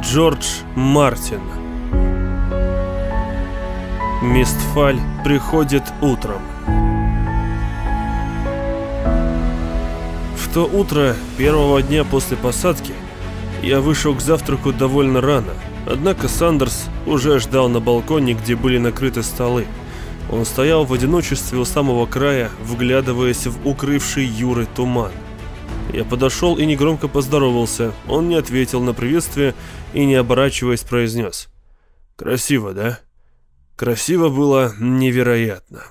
Джордж Мартин Мистфаль приходит утром В то утро первого дня после посадки я вышел к завтраку довольно рано, однако Сандерс уже ждал на балконе, где были накрыты столы. Он стоял в одиночестве у самого края, вглядываясь в укрывший Юры туман. Я подошел и негромко поздоровался. Он не ответил на приветствие и, не оборачиваясь, произнес. «Красиво, да?» Красиво было невероятно.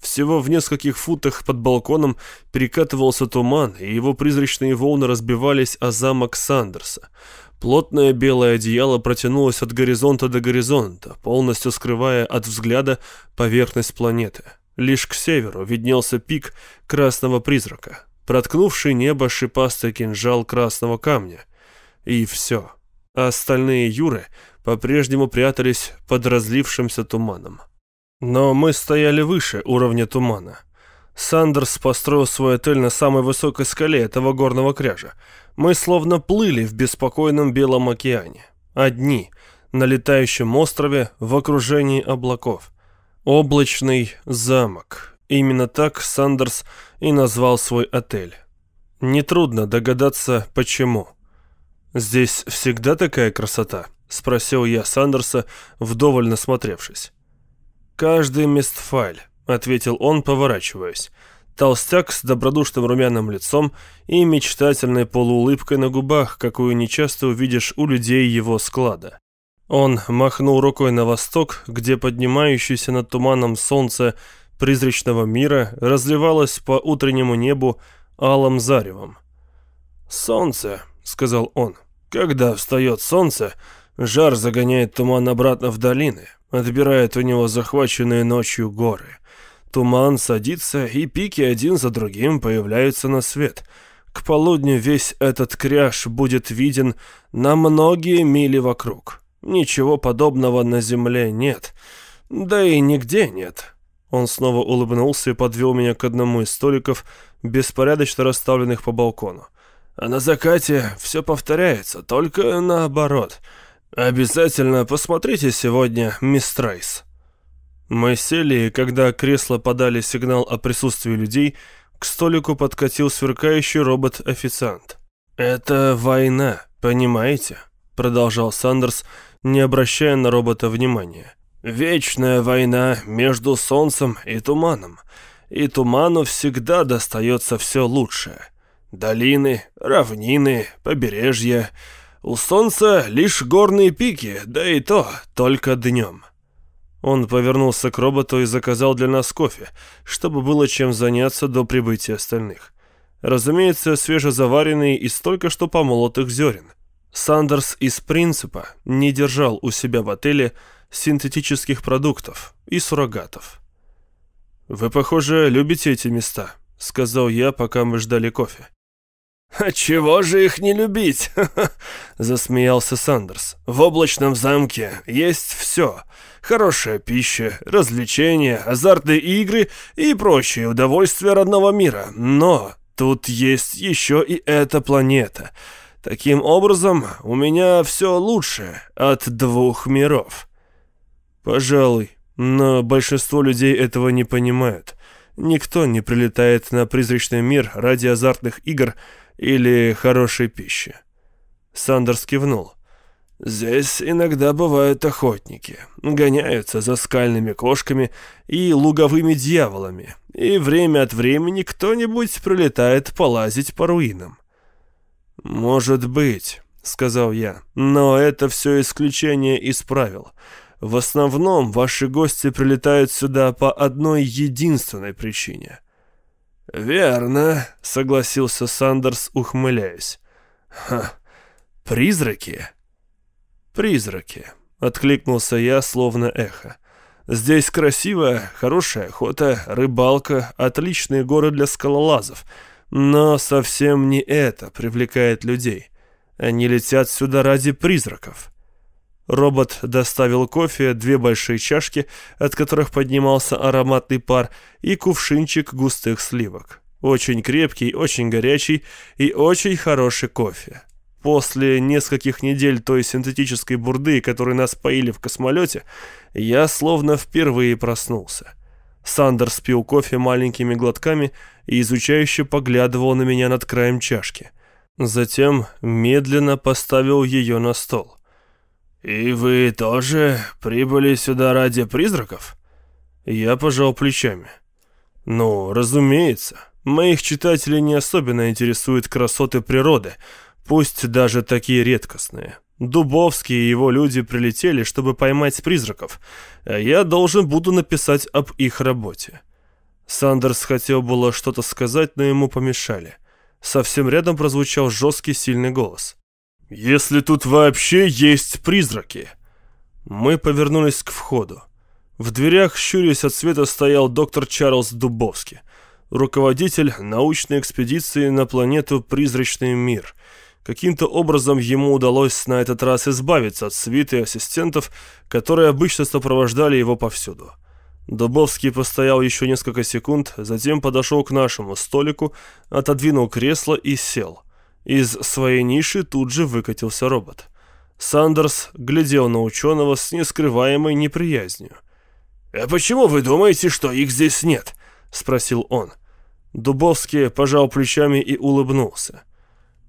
Всего в нескольких футах под балконом перекатывался туман, и его призрачные волны разбивались о замок Сандерса. Плотное белое одеяло протянулось от горизонта до горизонта, полностью скрывая от взгляда поверхность планеты. Лишь к северу виднелся пик красного призрака, проткнувший небо шипастый кинжал красного камня. И все. А остальные юры по-прежнему прятались под разлившимся туманом. Но мы стояли выше уровня тумана. Сандерс построил свой отель на самой высокой скале этого горного кряжа. Мы словно плыли в беспокойном белом океане. Одни, на летающем острове, в окружении облаков. Облачный замок. Именно так Сандерс и назвал свой отель. Нетрудно догадаться, почему. «Здесь всегда такая красота?» — спросил я Сандерса, вдоволь насмотревшись. «Каждый Мистфаль», — ответил он, поворачиваясь. Толстяк с добродушным румяным лицом и мечтательной полуулыбкой на губах, какую нечасто увидишь у людей его склада. Он махнул рукой на восток, где поднимающееся над туманом солнце призрачного мира разливалось по утреннему небу алым заревом. «Солнце», — сказал он, — «когда встает солнце, жар загоняет туман обратно в долины, отбирает у него захваченные ночью горы. Туман садится, и пики один за другим появляются на свет. К полудню весь этот кряж будет виден на многие мили вокруг. Ничего подобного на земле нет. Да и нигде нет. Он снова улыбнулся и подвел меня к одному из столиков, беспорядочно расставленных по балкону. А на закате все повторяется, только наоборот — «Обязательно посмотрите сегодня «Мисс Трайс». Мы сели, и когда кресла подали сигнал о присутствии людей, к столику подкатил сверкающий робот-официант. «Это война, понимаете?» — продолжал Сандерс, не обращая на робота внимания. «Вечная война между солнцем и туманом. И туману всегда достается все лучшее. Долины, равнины, побережья — у солнца лишь горные пики, да и то только днем. Он повернулся к роботу и заказал для нас кофе, чтобы было чем заняться до прибытия остальных. Разумеется, свежезаваренный из только что помолотых зерен. Сандерс из принципа не держал у себя в отеле синтетических продуктов и суррогатов. «Вы, похоже, любите эти места», — сказал я, пока мы ждали кофе. «А чего же их не любить?» — засмеялся Сандерс. «В облачном замке есть все. Хорошая пища, развлечения, азартные игры и прочие удовольствия родного мира. Но тут есть еще и эта планета. Таким образом, у меня все лучше от двух миров». «Пожалуй, но большинство людей этого не понимают. Никто не прилетает на призрачный мир ради азартных игр, — или хорошей пищи. Сандерс кивнул. Здесь иногда бывают охотники, гоняются за скальными кошками и луговыми дьяволами, и время от времени кто-нибудь прилетает полазить по руинам. «Может быть», — сказал я, — «но это все исключение из правил. В основном ваши гости прилетают сюда по одной единственной причине — «Верно», — согласился Сандерс, ухмыляясь. «Ха, призраки?» «Призраки», — откликнулся я, словно эхо. «Здесь красивая, хорошая охота, рыбалка, отличные горы для скалолазов. Но совсем не это привлекает людей. Они летят сюда ради призраков». Робот доставил кофе, две большие чашки, от которых поднимался ароматный пар, и кувшинчик густых сливок. Очень крепкий, очень горячий и очень хороший кофе. После нескольких недель той синтетической бурды, которой нас поили в космолете, я словно впервые проснулся. Сандерс пил кофе маленькими глотками и изучающе поглядывал на меня над краем чашки. Затем медленно поставил ее на стол. «И вы тоже прибыли сюда ради призраков?» Я пожал плечами. «Ну, разумеется. Моих читателей не особенно интересуют красоты природы, пусть даже такие редкостные. Дубовский и его люди прилетели, чтобы поймать призраков, а я должен буду написать об их работе. Сандерс хотел было что-то сказать, но ему помешали. Совсем рядом прозвучал жесткий сильный голос. «Если тут вообще есть призраки!» Мы повернулись к входу. В дверях, щурясь от света, стоял доктор Чарльз Дубовский, руководитель научной экспедиции на планету «Призрачный мир», Каким-то образом ему удалось на этот раз избавиться от свиты ассистентов, которые обычно сопровождали его повсюду. Дубовский постоял еще несколько секунд, затем подошел к нашему столику, отодвинул кресло и сел. Из своей ниши тут же выкатился робот. Сандерс глядел на ученого с нескрываемой неприязнью. «А почему вы думаете, что их здесь нет?» — спросил он. Дубовский пожал плечами и улыбнулся.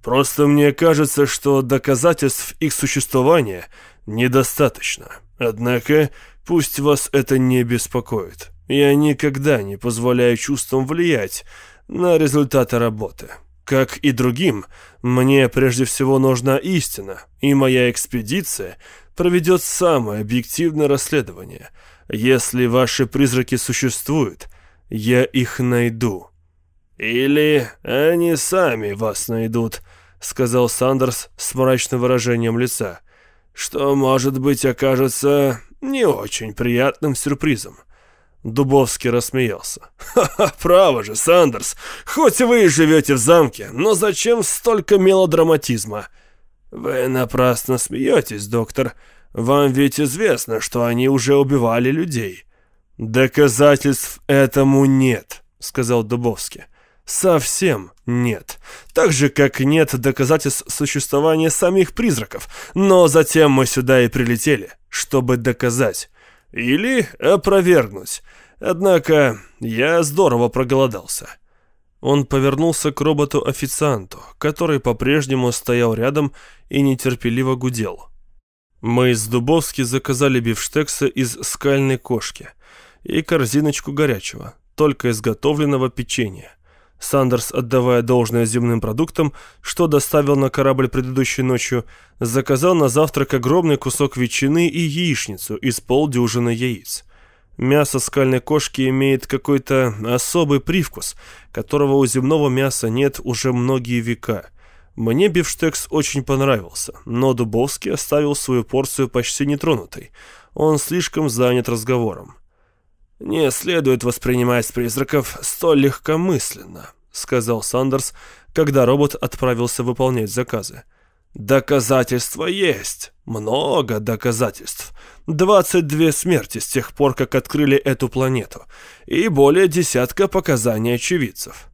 Просто мне кажется, что доказательств их существования недостаточно. Однако, пусть вас это не беспокоит. Я никогда не позволяю чувствам влиять на результаты работы. Как и другим, мне прежде всего нужна истина, и моя экспедиция проведет самое объективное расследование. Если ваши призраки существуют, я их найду. Или они сами вас найдут, сказал Сандерс с мрачным выражением лица, что, может быть, окажется не очень приятным сюрпризом. Дубовский рассмеялся. «Ха-ха, право же, Сандерс, хоть вы и живете в замке, но зачем столько мелодраматизма?» «Вы напрасно смеетесь, доктор. Вам ведь известно, что они уже убивали людей». «Доказательств этому нет», — сказал Дубовский. Совсем нет. Так же, как нет доказательств существования самих призраков. Но затем мы сюда и прилетели, чтобы доказать. Или опровергнуть. Однако я здорово проголодался. Он повернулся к роботу-официанту, который по-прежнему стоял рядом и нетерпеливо гудел. Мы с Дубовски заказали бифштексы из скальной кошки и корзиночку горячего, только изготовленного печенья. Сандерс, отдавая должное земным продуктам, что доставил на корабль предыдущей ночью, заказал на завтрак огромный кусок ветчины и яичницу из полдюжины яиц. Мясо скальной кошки имеет какой-то особый привкус, которого у земного мяса нет уже многие века. Мне бифштекс очень понравился, но Дубовский оставил свою порцию почти нетронутой. Он слишком занят разговором. «Не следует воспринимать призраков столь легкомысленно», — сказал Сандерс, когда робот отправился выполнять заказы. «Доказательства есть. Много доказательств. 22 смерти с тех пор, как открыли эту планету. И более десятка показаний очевидцев».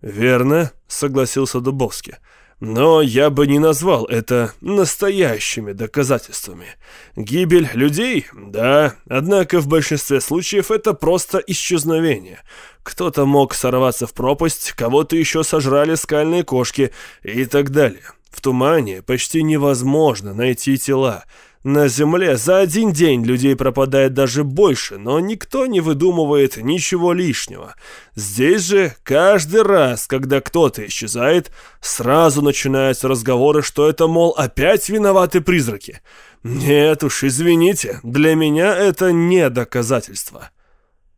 «Верно», — согласился Дубовский. Но я бы не назвал это настоящими доказательствами. Гибель людей? Да, однако в большинстве случаев это просто исчезновение. Кто-то мог сорваться в пропасть, кого-то еще сожрали скальные кошки и так далее. В тумане почти невозможно найти тела, на Земле за один день людей пропадает даже больше, но никто не выдумывает ничего лишнего. Здесь же каждый раз, когда кто-то исчезает, сразу начинаются разговоры, что это, мол, опять виноваты призраки. Нет уж, извините, для меня это не доказательство.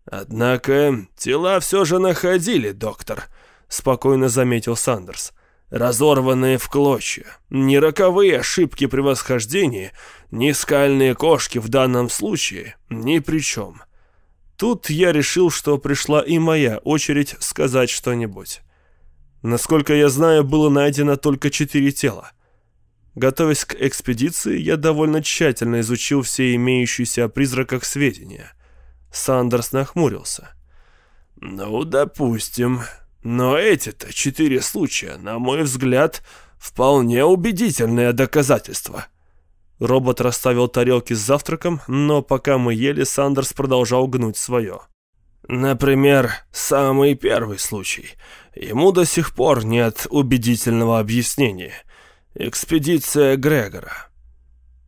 Однако тела все же находили, доктор, спокойно заметил Сандерс разорванные в клочья. Ни роковые ошибки при восхождении, ни скальные кошки в данном случае ни при чем. Тут я решил, что пришла и моя очередь сказать что-нибудь. Насколько я знаю, было найдено только четыре тела. Готовясь к экспедиции, я довольно тщательно изучил все имеющиеся о призраках сведения. Сандерс нахмурился. «Ну, допустим. Но эти-то четыре случая, на мой взгляд, Вполне убедительное доказательство. Робот расставил тарелки с завтраком, но пока мы ели, Сандерс продолжал гнуть свое. Например, самый первый случай. Ему до сих пор нет убедительного объяснения. Экспедиция Грегора.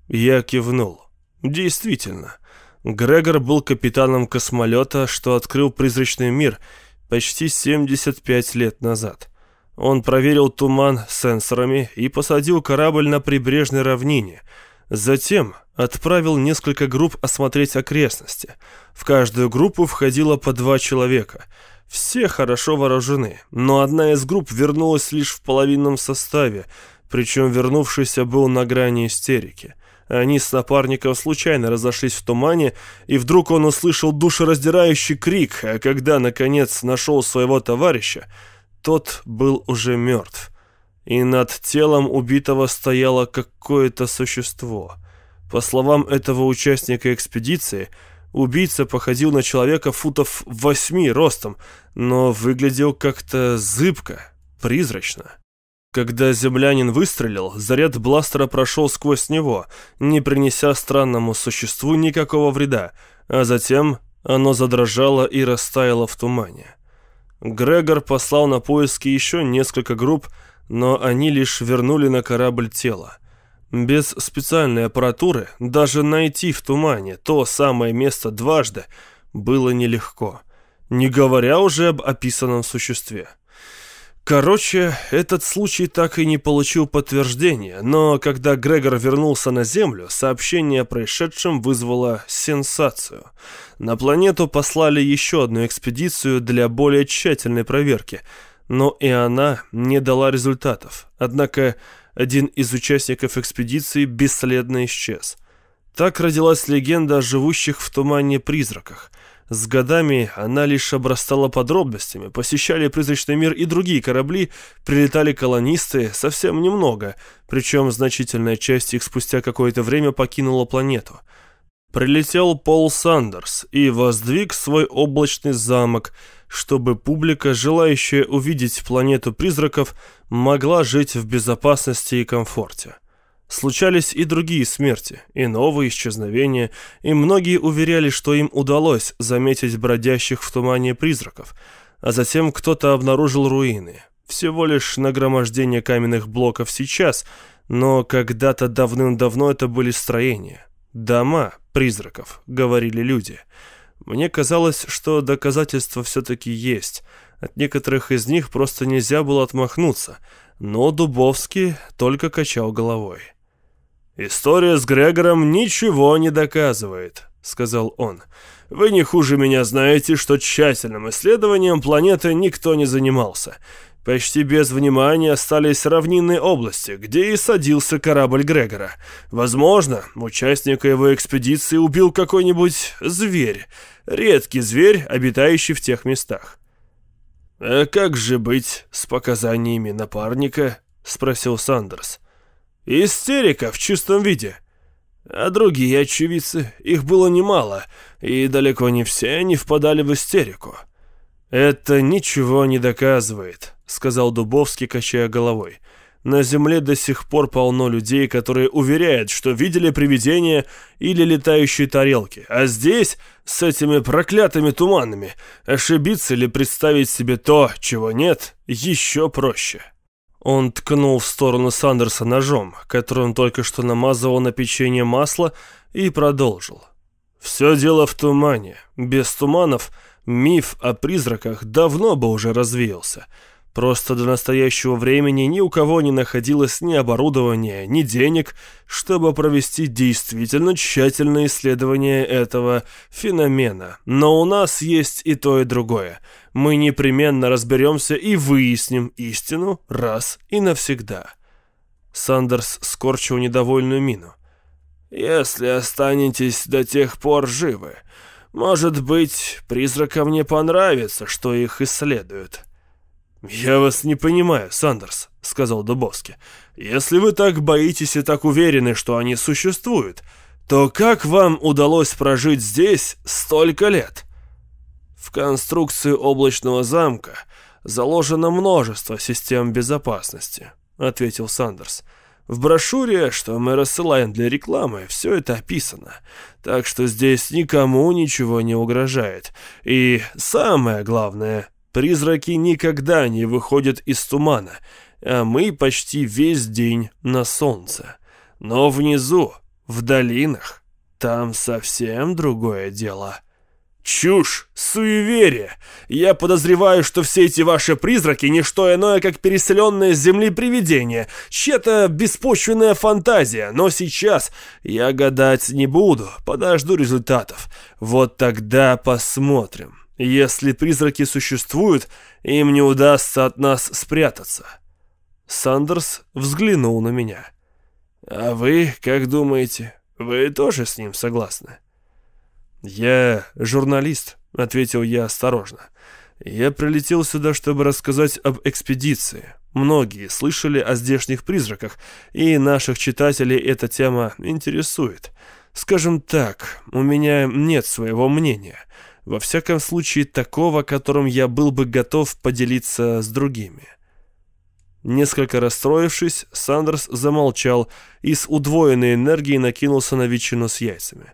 Я кивнул. Действительно, Грегор был капитаном космолета, что открыл призрачный мир почти 75 лет назад. Он проверил туман сенсорами и посадил корабль на прибрежной равнине. Затем отправил несколько групп осмотреть окрестности. В каждую группу входило по два человека. Все хорошо вооружены, но одна из групп вернулась лишь в половинном составе, причем вернувшийся был на грани истерики. Они с напарником случайно разошлись в тумане, и вдруг он услышал душераздирающий крик, а когда, наконец, нашел своего товарища, тот был уже мертв. И над телом убитого стояло какое-то существо. По словам этого участника экспедиции, убийца походил на человека футов восьми ростом, но выглядел как-то зыбко, призрачно. Когда землянин выстрелил, заряд бластера прошел сквозь него, не принеся странному существу никакого вреда, а затем оно задрожало и растаяло в тумане. Грегор послал на поиски еще несколько групп, но они лишь вернули на корабль тело. Без специальной аппаратуры даже найти в тумане то самое место дважды было нелегко, не говоря уже об описанном существе. Короче, этот случай так и не получил подтверждения, но когда Грегор вернулся на Землю, сообщение о происшедшем вызвало сенсацию. На планету послали еще одну экспедицию для более тщательной проверки, но и она не дала результатов. Однако один из участников экспедиции бесследно исчез. Так родилась легенда о живущих в тумане призраках – с годами она лишь обрастала подробностями, посещали призрачный мир и другие корабли, прилетали колонисты, совсем немного, причем значительная часть их спустя какое-то время покинула планету. Прилетел Пол Сандерс и воздвиг свой облачный замок, чтобы публика, желающая увидеть планету призраков, могла жить в безопасности и комфорте. Случались и другие смерти, и новые исчезновения, и многие уверяли, что им удалось заметить бродящих в тумане призраков, а затем кто-то обнаружил руины. Всего лишь нагромождение каменных блоков сейчас, но когда-то давным-давно это были строения. Дома призраков, говорили люди. Мне казалось, что доказательства все-таки есть. От некоторых из них просто нельзя было отмахнуться, но Дубовский только качал головой. «История с Грегором ничего не доказывает», — сказал он. «Вы не хуже меня знаете, что тщательным исследованием планеты никто не занимался. Почти без внимания остались равнинные области, где и садился корабль Грегора. Возможно, участника его экспедиции убил какой-нибудь зверь, редкий зверь, обитающий в тех местах». «А как же быть с показаниями напарника?» — спросил Сандерс. Истерика в чистом виде. А другие очевидцы, их было немало, и далеко не все они впадали в истерику. «Это ничего не доказывает», — сказал Дубовский, качая головой. «На Земле до сих пор полно людей, которые уверяют, что видели привидения или летающие тарелки. А здесь, с этими проклятыми туманами, ошибиться или представить себе то, чего нет, еще проще». Он ткнул в сторону Сандерса ножом, который он только что намазывал на печенье масло, и продолжил. «Все дело в тумане. Без туманов миф о призраках давно бы уже развеялся. Просто до настоящего времени ни у кого не находилось ни оборудования, ни денег, чтобы провести действительно тщательное исследование этого феномена. Но у нас есть и то, и другое. Мы непременно разберемся и выясним истину раз и навсегда. Сандерс скорчил недовольную мину. «Если останетесь до тех пор живы, может быть, призракам не понравится, что их исследуют». «Я вас не понимаю, Сандерс», — сказал Дубовский. «Если вы так боитесь и так уверены, что они существуют, то как вам удалось прожить здесь столько лет?» В конструкции облачного замка заложено множество систем безопасности, ответил Сандерс. В брошюре, что мы рассылаем для рекламы, все это описано. Так что здесь никому ничего не угрожает. И самое главное, призраки никогда не выходят из тумана, а мы почти весь день на солнце. Но внизу, в долинах, там совсем другое дело. Чушь, суеверие. Я подозреваю, что все эти ваши призраки не что иное, как переселенные с земли привидения, чья-то беспочвенная фантазия. Но сейчас я гадать не буду, подожду результатов. Вот тогда посмотрим. Если призраки существуют, им не удастся от нас спрятаться. Сандерс взглянул на меня. А вы как думаете? Вы тоже с ним согласны? «Я журналист», — ответил я осторожно. «Я прилетел сюда, чтобы рассказать об экспедиции. Многие слышали о здешних призраках, и наших читателей эта тема интересует. Скажем так, у меня нет своего мнения. Во всяком случае, такого, которым я был бы готов поделиться с другими». Несколько расстроившись, Сандерс замолчал и с удвоенной энергией накинулся на ветчину с яйцами.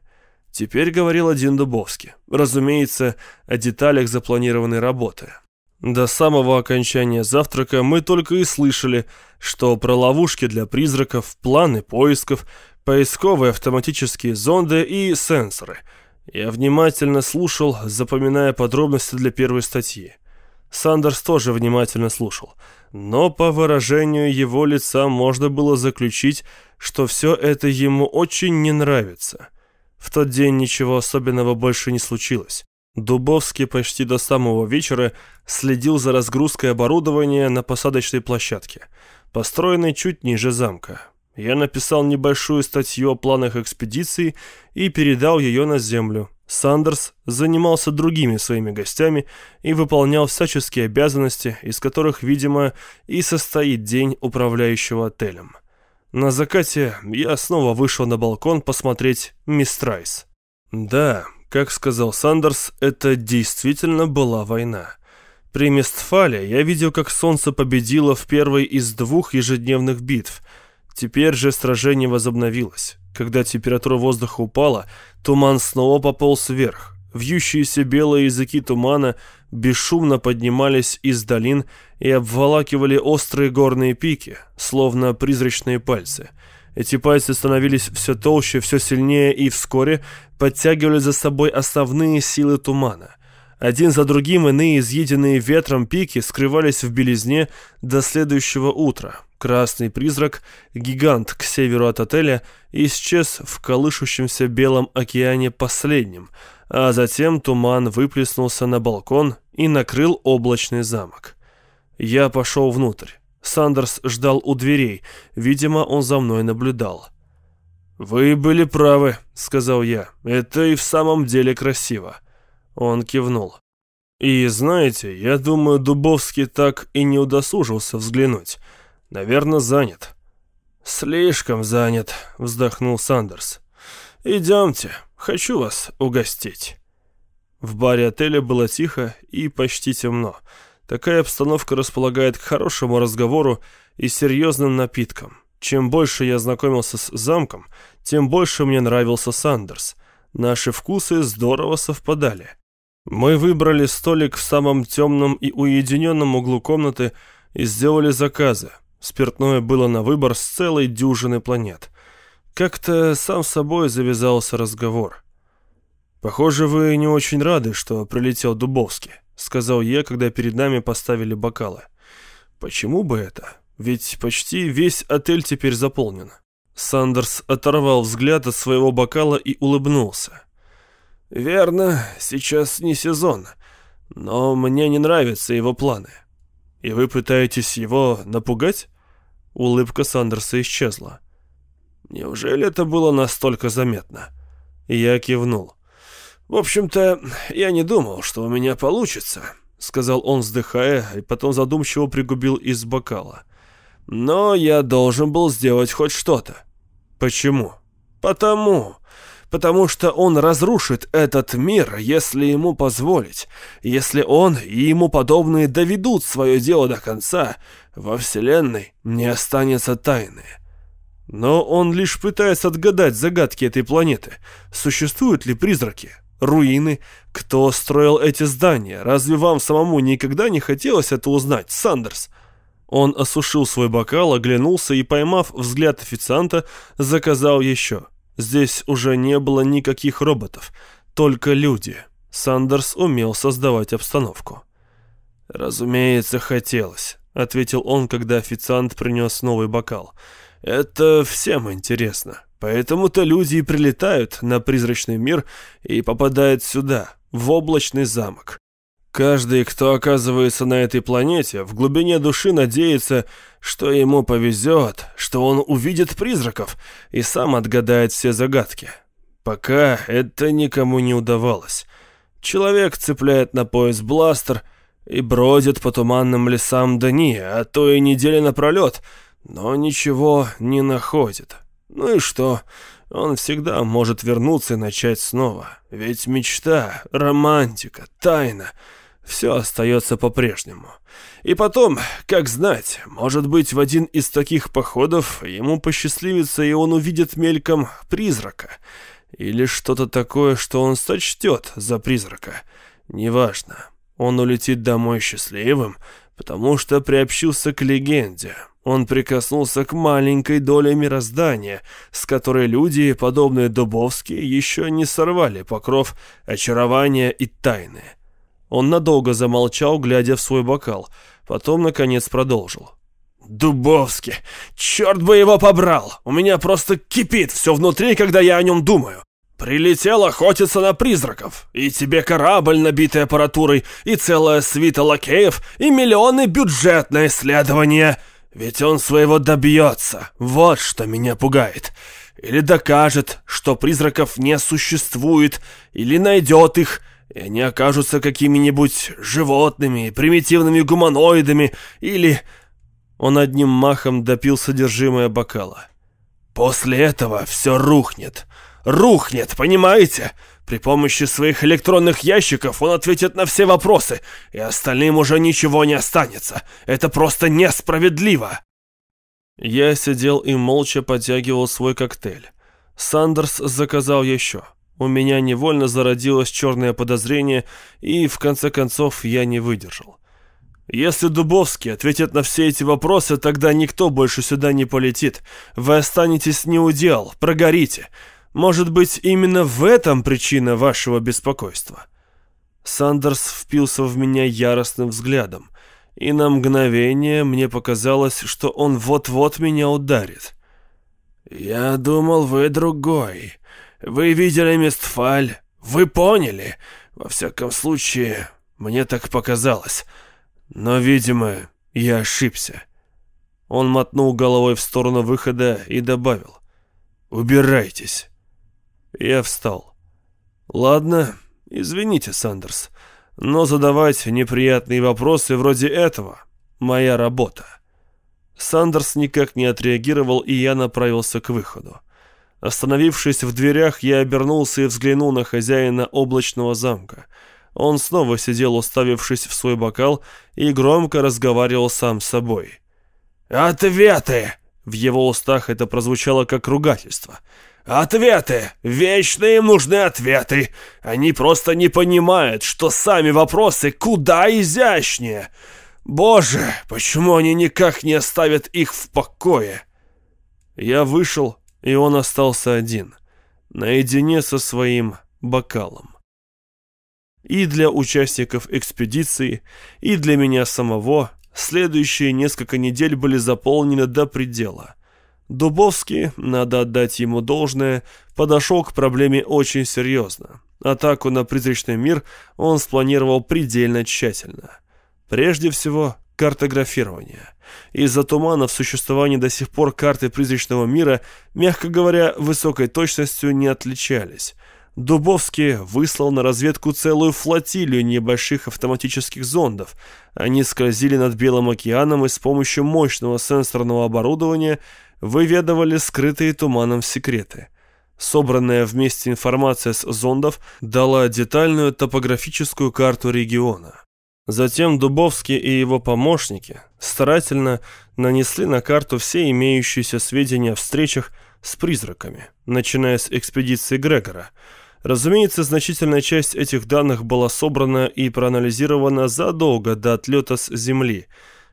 Теперь говорил один Дубовский. Разумеется, о деталях запланированной работы. До самого окончания завтрака мы только и слышали, что про ловушки для призраков, планы поисков, поисковые автоматические зонды и сенсоры. Я внимательно слушал, запоминая подробности для первой статьи. Сандерс тоже внимательно слушал, но по выражению его лица можно было заключить, что все это ему очень не нравится – в тот день ничего особенного больше не случилось. Дубовский почти до самого вечера следил за разгрузкой оборудования на посадочной площадке, построенной чуть ниже замка. Я написал небольшую статью о планах экспедиции и передал ее на землю. Сандерс занимался другими своими гостями и выполнял всяческие обязанности, из которых, видимо, и состоит день управляющего отелем. На закате я снова вышел на балкон посмотреть mistrise. Да, как сказал Сандерс, это действительно была война. При Мистфале я видел, как солнце победило в первой из двух ежедневных битв. Теперь же сражение возобновилось. Когда температура воздуха упала, туман снова пополз вверх. Вьющиеся белые языки тумана бесшумно поднимались из долин и обволакивали острые горные пики, словно призрачные пальцы. Эти пальцы становились все толще, все сильнее и вскоре подтягивали за собой основные силы тумана. Один за другим иные изъеденные ветром пики скрывались в белизне до следующего утра. Красный призрак, гигант к северу от отеля, исчез в колышущемся белом океане последним – а затем туман выплеснулся на балкон и накрыл облачный замок. Я пошел внутрь. Сандерс ждал у дверей. Видимо, он за мной наблюдал. «Вы были правы», — сказал я. «Это и в самом деле красиво». Он кивнул. «И знаете, я думаю, Дубовский так и не удосужился взглянуть. Наверное, занят». «Слишком занят», — вздохнул Сандерс. «Идемте, хочу вас угостить». В баре отеля было тихо и почти темно. Такая обстановка располагает к хорошему разговору и серьезным напиткам. Чем больше я знакомился с замком, тем больше мне нравился Сандерс. Наши вкусы здорово совпадали. Мы выбрали столик в самом темном и уединенном углу комнаты и сделали заказы. Спиртное было на выбор с целой дюжины планет. Как-то сам собой завязался разговор. «Похоже, вы не очень рады, что прилетел Дубовский», — сказал я, когда перед нами поставили бокалы. «Почему бы это? Ведь почти весь отель теперь заполнен». Сандерс оторвал взгляд от своего бокала и улыбнулся. «Верно, сейчас не сезон, но мне не нравятся его планы. И вы пытаетесь его напугать?» Улыбка Сандерса исчезла. Неужели это было настолько заметно? Я кивнул. В общем-то, я не думал, что у меня получится, сказал он, вздыхая, и потом задумчиво пригубил из бокала. Но я должен был сделать хоть что-то. Почему? Потому. Потому что он разрушит этот мир, если ему позволить. Если он и ему подобные доведут свое дело до конца, во Вселенной не останется тайны. Но он лишь пытается отгадать загадки этой планеты. Существуют ли призраки? Руины? Кто строил эти здания? Разве вам самому никогда не хотелось это узнать, Сандерс? Он осушил свой бокал, оглянулся и, поймав взгляд официанта, заказал еще. Здесь уже не было никаких роботов, только люди. Сандерс умел создавать обстановку. «Разумеется, хотелось», — ответил он, когда официант принес новый бокал. «Это всем интересно. Поэтому-то люди и прилетают на призрачный мир и попадают сюда, в облачный замок. Каждый, кто оказывается на этой планете, в глубине души надеется, что ему повезет, что он увидит призраков и сам отгадает все загадки. Пока это никому не удавалось. Человек цепляет на пояс бластер и бродит по туманным лесам дни, а то и недели напролет, но ничего не находит. Ну и что? Он всегда может вернуться и начать снова. Ведь мечта, романтика, тайна — все остается по-прежнему. И потом, как знать, может быть, в один из таких походов ему посчастливится, и он увидит мельком призрака. Или что-то такое, что он сочтет за призрака. Неважно. Он улетит домой счастливым, потому что приобщился к легенде. Он прикоснулся к маленькой доле мироздания, с которой люди, подобные Дубовские, еще не сорвали покров очарования и тайны. Он надолго замолчал, глядя в свой бокал, потом, наконец, продолжил. «Дубовский! Черт бы его побрал! У меня просто кипит все внутри, когда я о нем думаю. Прилетел охотиться на призраков, и тебе корабль, набитый аппаратурой, и целая свита лакеев, и миллионы бюджет на. Ведь он своего добьется, вот что меня пугает. Или докажет, что призраков не существует, или найдет их, и они окажутся какими-нибудь животными, примитивными гуманоидами или... Он одним махом допил содержимое бокала. После этого все рухнет. Рухнет, понимаете? При помощи своих электронных ящиков он ответит на все вопросы, и остальным уже ничего не останется. Это просто несправедливо. Я сидел и молча подтягивал свой коктейль. Сандерс заказал еще. У меня невольно зародилось черное подозрение, и, в конце концов, я не выдержал. Если Дубовский ответит на все эти вопросы, тогда никто больше сюда не полетит. Вы останетесь неудел, прогорите. Может быть, именно в этом причина вашего беспокойства?» Сандерс впился в меня яростным взглядом, и на мгновение мне показалось, что он вот-вот меня ударит. «Я думал, вы другой», вы видели Мистфаль? Вы поняли? Во всяком случае, мне так показалось. Но, видимо, я ошибся. Он мотнул головой в сторону выхода и добавил. «Убирайтесь». Я встал. «Ладно, извините, Сандерс, но задавать неприятные вопросы вроде этого — моя работа». Сандерс никак не отреагировал, и я направился к выходу. Остановившись в дверях, я обернулся и взглянул на хозяина облачного замка. Он снова сидел, уставившись в свой бокал, и громко разговаривал сам с собой. «Ответы!» В его устах это прозвучало как ругательство. «Ответы! Вечно им нужны ответы! Они просто не понимают, что сами вопросы куда изящнее! Боже, почему они никак не оставят их в покое?» Я вышел, и он остался один, наедине со своим бокалом. И для участников экспедиции, и для меня самого следующие несколько недель были заполнены до предела. Дубовский, надо отдать ему должное, подошел к проблеме очень серьезно. Атаку на призрачный мир он спланировал предельно тщательно. Прежде всего, картографирование. Из-за тумана в существовании до сих пор карты призрачного мира, мягко говоря, высокой точностью не отличались. Дубовский выслал на разведку целую флотилию небольших автоматических зондов. Они скользили над Белым океаном и с помощью мощного сенсорного оборудования выведывали скрытые туманом секреты. Собранная вместе информация с зондов дала детальную топографическую карту региона. Затем Дубовский и его помощники старательно нанесли на карту все имеющиеся сведения о встречах с призраками, начиная с экспедиции Грегора. Разумеется, значительная часть этих данных была собрана и проанализирована задолго до отлета с Земли,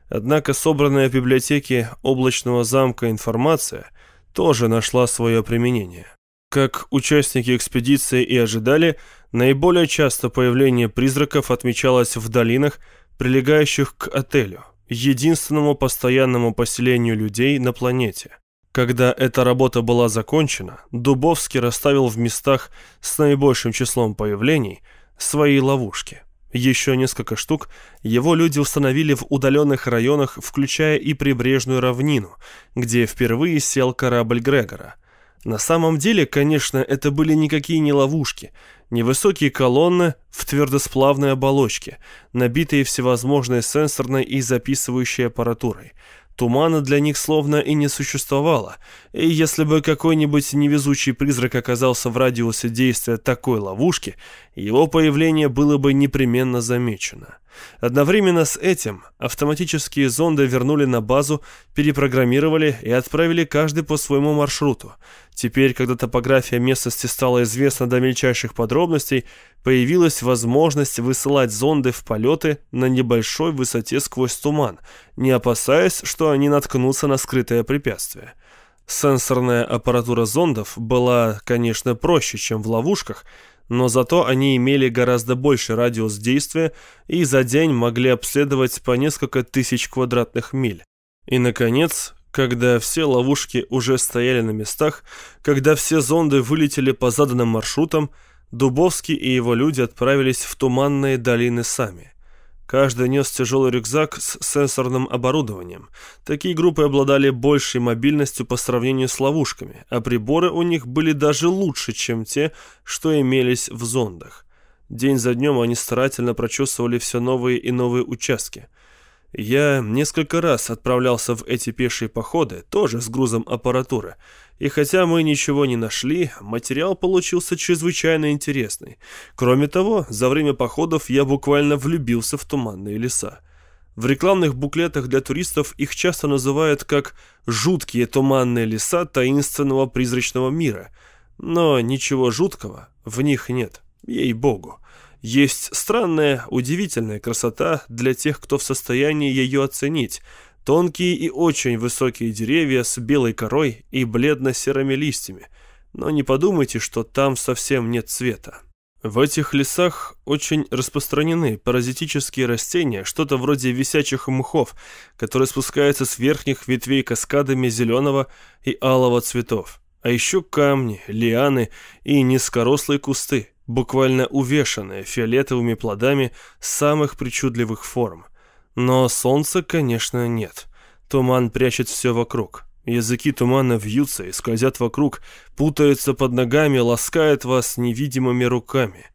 однако собранная в библиотеке облачного замка информация тоже нашла свое применение. Как участники экспедиции и ожидали, наиболее часто появление призраков отмечалось в долинах, прилегающих к отелю, единственному постоянному поселению людей на планете. Когда эта работа была закончена, Дубовский расставил в местах с наибольшим числом появлений свои ловушки. Еще несколько штук его люди установили в удаленных районах, включая и прибрежную равнину, где впервые сел корабль Грегора – на самом деле, конечно, это были никакие не ловушки, невысокие колонны в твердосплавной оболочке, набитые всевозможной сенсорной и записывающей аппаратурой. Тумана для них словно и не существовало, и если бы какой-нибудь невезучий призрак оказался в радиусе действия такой ловушки, его появление было бы непременно замечено. Одновременно с этим автоматические зонды вернули на базу, перепрограммировали и отправили каждый по своему маршруту. Теперь, когда топография местности стала известна до мельчайших подробностей, появилась возможность высылать зонды в полеты на небольшой высоте сквозь туман, не опасаясь, что они наткнутся на скрытое препятствие. Сенсорная аппаратура зондов была, конечно, проще, чем в ловушках, но зато они имели гораздо больше радиус действия и за день могли обследовать по несколько тысяч квадратных миль. И, наконец, когда все ловушки уже стояли на местах, когда все зонды вылетели по заданным маршрутам, Дубовский и его люди отправились в туманные долины сами. Каждый нес тяжелый рюкзак с сенсорным оборудованием. Такие группы обладали большей мобильностью по сравнению с ловушками, а приборы у них были даже лучше, чем те, что имелись в зондах. День за днем они старательно прочесывали все новые и новые участки. Я несколько раз отправлялся в эти пешие походы, тоже с грузом аппаратуры, и хотя мы ничего не нашли, материал получился чрезвычайно интересный. Кроме того, за время походов я буквально влюбился в туманные леса. В рекламных буклетах для туристов их часто называют как «жуткие туманные леса таинственного призрачного мира». Но ничего жуткого в них нет, ей-богу. Есть странная, удивительная красота для тех, кто в состоянии ее оценить – Тонкие и очень высокие деревья с белой корой и бледно-серыми листьями. Но не подумайте, что там совсем нет цвета. В этих лесах очень распространены паразитические растения, что-то вроде висячих мхов, которые спускаются с верхних ветвей каскадами зеленого и алого цветов. А еще камни, лианы и низкорослые кусты, буквально увешанные фиолетовыми плодами самых причудливых форм – но солнца, конечно, нет. Туман прячет все вокруг. Языки тумана вьются и скользят вокруг, путаются под ногами, ласкают вас невидимыми руками.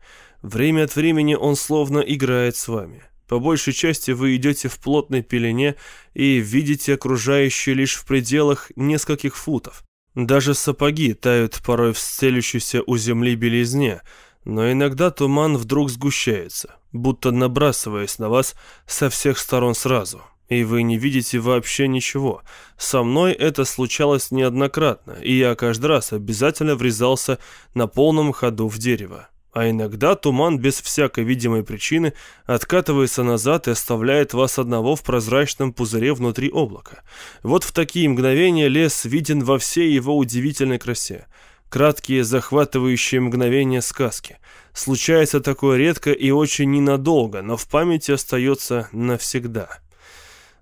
Время от времени он словно играет с вами. По большей части вы идете в плотной пелене и видите окружающее лишь в пределах нескольких футов. Даже сапоги тают порой в стелющейся у земли белизне, но иногда туман вдруг сгущается, будто набрасываясь на вас со всех сторон сразу, и вы не видите вообще ничего. Со мной это случалось неоднократно, и я каждый раз обязательно врезался на полном ходу в дерево. А иногда туман без всякой видимой причины откатывается назад и оставляет вас одного в прозрачном пузыре внутри облака. Вот в такие мгновения лес виден во всей его удивительной красе – краткие захватывающие мгновения сказки. Случается такое редко и очень ненадолго, но в памяти остается навсегда.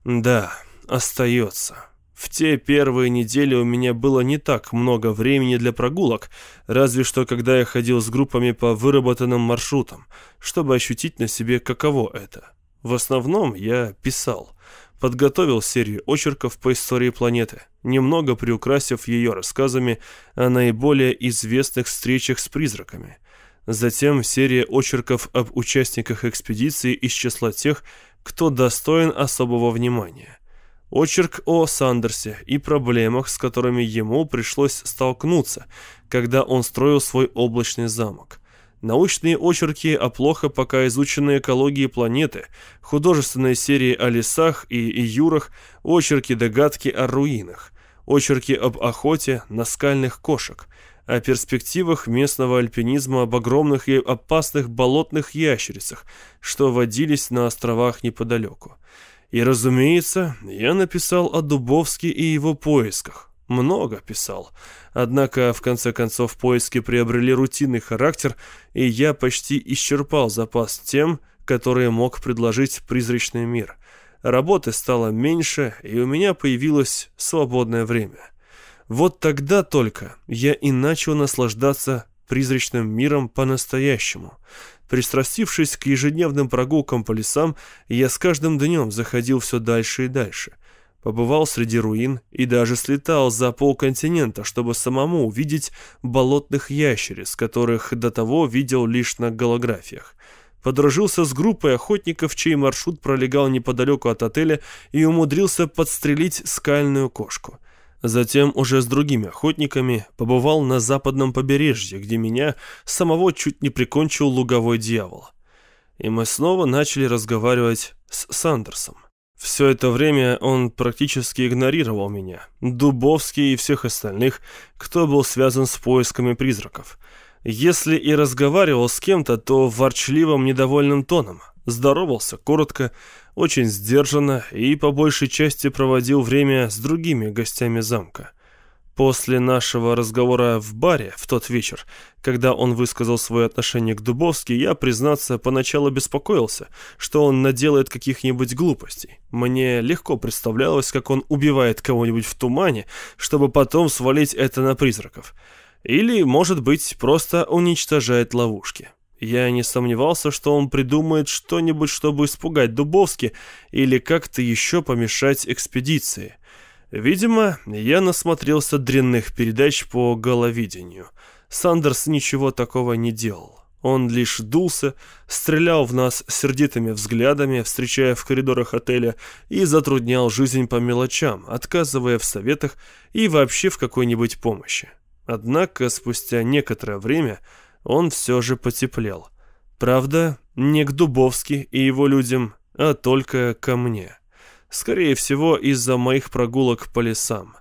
Да, остается. В те первые недели у меня было не так много времени для прогулок, разве что когда я ходил с группами по выработанным маршрутам, чтобы ощутить на себе, каково это. В основном я писал подготовил серию очерков по истории планеты, немного приукрасив ее рассказами о наиболее известных встречах с призраками. Затем серия очерков об участниках экспедиции из числа тех, кто достоин особого внимания. Очерк о Сандерсе и проблемах, с которыми ему пришлось столкнуться, когда он строил свой облачный замок. Научные очерки о плохо пока изученной экологии планеты, художественные серии о лесах и юрах, очерки-догадки о руинах, очерки об охоте на скальных кошек, о перспективах местного альпинизма об огромных и опасных болотных ящерицах, что водились на островах неподалеку. И, разумеется, я написал о Дубовске и его поисках. Много писал. Однако, в конце концов, поиски приобрели рутинный характер, и я почти исчерпал запас тем, которые мог предложить призрачный мир. Работы стало меньше, и у меня появилось свободное время. Вот тогда только я и начал наслаждаться призрачным миром по-настоящему. Пристрастившись к ежедневным прогулкам по лесам, я с каждым днем заходил все дальше и дальше. Побывал среди руин и даже слетал за полконтинента, чтобы самому увидеть болотных ящериц, которых до того видел лишь на голографиях. Подружился с группой охотников, чей маршрут пролегал неподалеку от отеля и умудрился подстрелить скальную кошку. Затем уже с другими охотниками побывал на западном побережье, где меня самого чуть не прикончил луговой дьявол. И мы снова начали разговаривать с Сандерсом. Все это время он практически игнорировал меня, Дубовский и всех остальных, кто был связан с поисками призраков. Если и разговаривал с кем-то, то ворчливым недовольным тоном. Здоровался коротко, очень сдержанно и по большей части проводил время с другими гостями замка. После нашего разговора в баре в тот вечер, когда он высказал свое отношение к Дубовски, я, признаться, поначалу беспокоился, что он наделает каких-нибудь глупостей. Мне легко представлялось, как он убивает кого-нибудь в тумане, чтобы потом свалить это на призраков. Или, может быть, просто уничтожает ловушки. Я не сомневался, что он придумает что-нибудь, чтобы испугать Дубовски или как-то еще помешать экспедиции. Видимо, я насмотрелся дрянных передач по головидению. Сандерс ничего такого не делал. Он лишь дулся, стрелял в нас сердитыми взглядами, встречая в коридорах отеля, и затруднял жизнь по мелочам, отказывая в советах и вообще в какой-нибудь помощи. Однако спустя некоторое время он все же потеплел. Правда, не к Дубовски и его людям, а только ко мне. Скорее всего, из-за моих прогулок по лесам.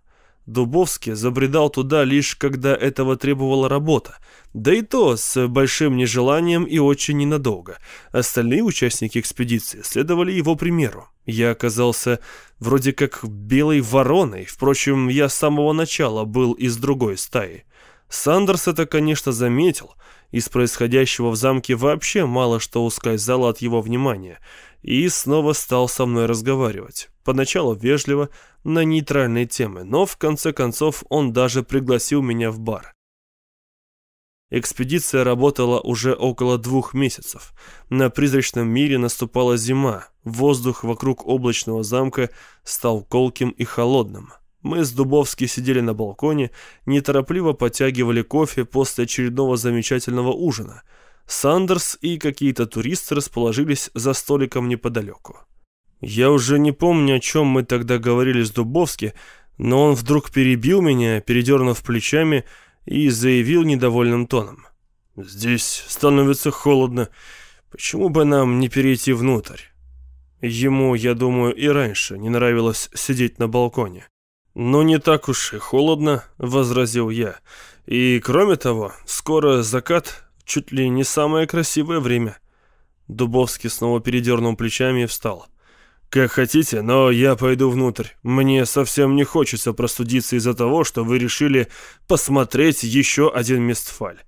Дубовский забредал туда лишь когда этого требовала работа, да и то с большим нежеланием и очень ненадолго. Остальные участники экспедиции следовали его примеру. Я оказался вроде как белой вороной, впрочем, я с самого начала был из другой стаи. Сандерс это, конечно, заметил. Из происходящего в замке вообще мало что ускользало от его внимания. И снова стал со мной разговаривать. Поначалу вежливо, на нейтральные темы, но в конце концов он даже пригласил меня в бар. Экспедиция работала уже около двух месяцев. На призрачном мире наступала зима. Воздух вокруг облачного замка стал колким и холодным. Мы с Дубовски сидели на балконе, неторопливо подтягивали кофе после очередного замечательного ужина. Сандерс и какие-то туристы расположились за столиком неподалеку. Я уже не помню, о чем мы тогда говорили с Дубовски, но он вдруг перебил меня, передернув плечами, и заявил недовольным тоном. «Здесь становится холодно. Почему бы нам не перейти внутрь?» Ему, я думаю, и раньше не нравилось сидеть на балконе. «Ну, не так уж и холодно», — возразил я. «И, кроме того, скоро закат, чуть ли не самое красивое время». Дубовский снова передернул плечами и встал. «Как хотите, но я пойду внутрь. Мне совсем не хочется простудиться из-за того, что вы решили посмотреть еще один Мистфаль».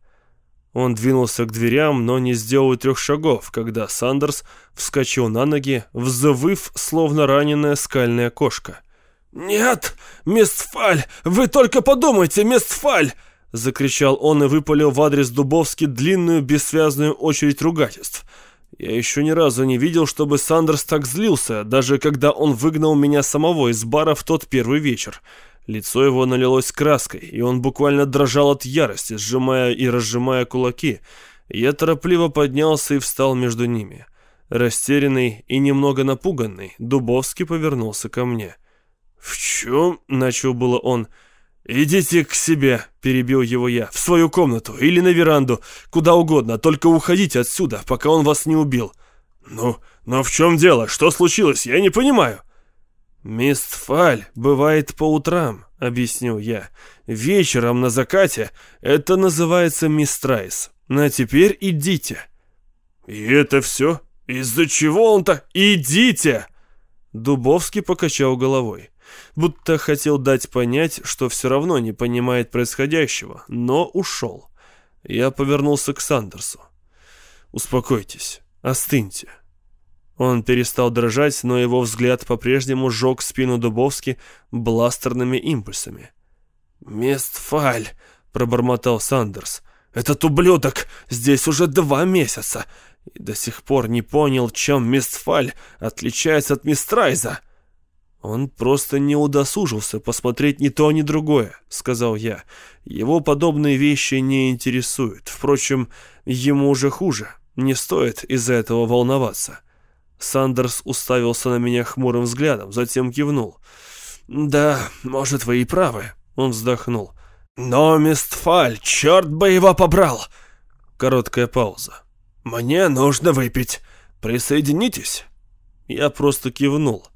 Он двинулся к дверям, но не сделал трех шагов, когда Сандерс вскочил на ноги, взвыв, словно раненая скальная кошка. «Нет, Мистфаль! Вы только подумайте, Мистфаль!» Закричал он и выпалил в адрес Дубовски длинную бессвязную очередь ругательств. Я еще ни разу не видел, чтобы Сандерс так злился, даже когда он выгнал меня самого из бара в тот первый вечер. Лицо его налилось краской, и он буквально дрожал от ярости, сжимая и разжимая кулаки. Я торопливо поднялся и встал между ними. Растерянный и немного напуганный, Дубовский повернулся ко мне. «В чем?» — начал было он. «Идите к себе», — перебил его я, — «в свою комнату или на веранду, куда угодно, только уходите отсюда, пока он вас не убил». «Ну, но в чем дело? Что случилось? Я не понимаю». «Мистфаль бывает по утрам», — объяснил я. «Вечером на закате это называется мистрайс. А теперь идите». «И это все? Из-за чего он-то? Идите!» Дубовский покачал головой, будто хотел дать понять, что все равно не понимает происходящего, но ушел. Я повернулся к Сандерсу. «Успокойтесь, остыньте. Он перестал дрожать, но его взгляд по-прежнему сжег спину Дубовски бластерными импульсами. «Местфаль!» — пробормотал Сандерс. «Этот ублюдок здесь уже два месяца и до сих пор не понял, чем Местфаль отличается от Мистрайза». «Он просто не удосужился посмотреть ни то, ни другое», — сказал я. «Его подобные вещи не интересуют. Впрочем, ему уже хуже. Не стоит из-за этого волноваться». Сандерс уставился на меня хмурым взглядом, затем кивнул. «Да, может, вы и правы», — он вздохнул. «Но, Мистфаль, черт бы его побрал!» Короткая пауза. «Мне нужно выпить. Присоединитесь?» Я просто кивнул.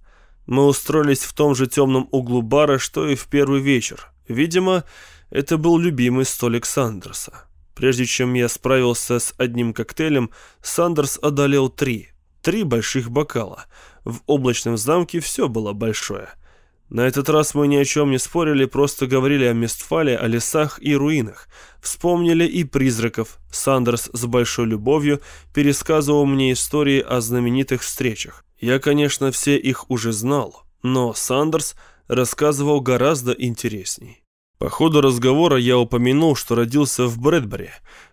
Мы устроились в том же темном углу бара, что и в первый вечер. Видимо, это был любимый столик Сандерса. Прежде чем я справился с одним коктейлем, Сандерс одолел три — три больших бокала. В облачном замке все было большое. На этот раз мы ни о чем не спорили, просто говорили о Местфале, о лесах и руинах. Вспомнили и призраков. Сандерс с большой любовью пересказывал мне истории о знаменитых встречах. Я, конечно, все их уже знал, но Сандерс рассказывал гораздо интересней. По ходу разговора я упомянул, что родился в Брэдбери,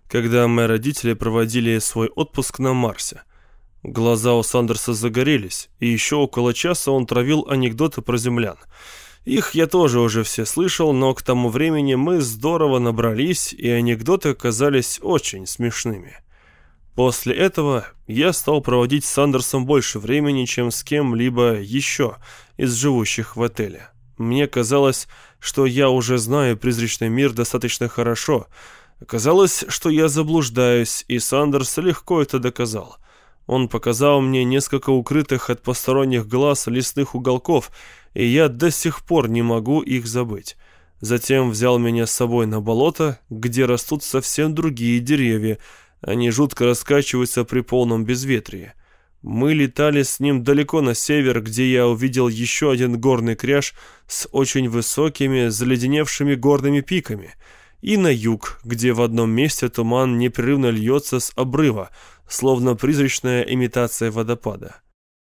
когда мои родители проводили свой отпуск на Марсе. Глаза у Сандерса загорелись, и еще около часа он травил анекдоты про землян. Их я тоже уже все слышал, но к тому времени мы здорово набрались, и анекдоты оказались очень смешными. После этого я стал проводить с Сандерсом больше времени, чем с кем-либо еще из живущих в отеле. Мне казалось, что я уже знаю призрачный мир достаточно хорошо. Оказалось, что я заблуждаюсь, и Сандерс легко это доказал. Он показал мне несколько укрытых от посторонних глаз лесных уголков, и я до сих пор не могу их забыть. Затем взял меня с собой на болото, где растут совсем другие деревья. Они жутко раскачиваются при полном безветрии. Мы летали с ним далеко на север, где я увидел еще один горный кряж с очень высокими, заледеневшими горными пиками, и на юг, где в одном месте туман непрерывно льется с обрыва, словно призрачная имитация водопада.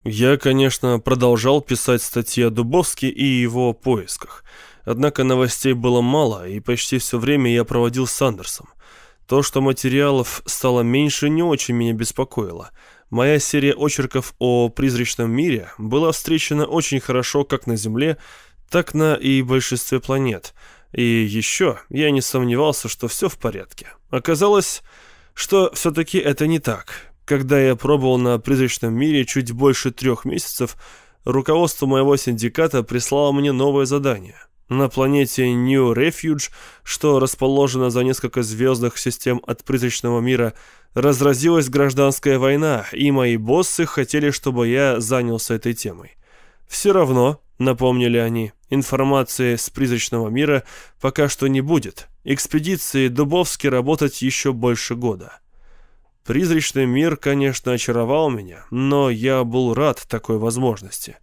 Я, конечно, продолжал писать статьи о Дубовске и его поисках. Однако новостей было мало, и почти все время я проводил с Сандерсом. То, что материалов стало меньше, не очень меня беспокоило. Моя серия очерков о призрачном мире была встречена очень хорошо как на Земле, так на и большинстве планет. И еще я не сомневался, что все в порядке. Оказалось, что все-таки это не так. Когда я пробовал на призрачном мире чуть больше трех месяцев, руководство моего синдиката прислало мне новое задание. На планете New Refuge, что расположена за несколько звездных систем от призрачного мира, разразилась гражданская война, и мои боссы хотели, чтобы я занялся этой темой. Все равно, напомнили они, информации с призрачного мира пока что не будет. Экспедиции Дубовски работать еще больше года. Призрачный мир, конечно, очаровал меня, но я был рад такой возможности.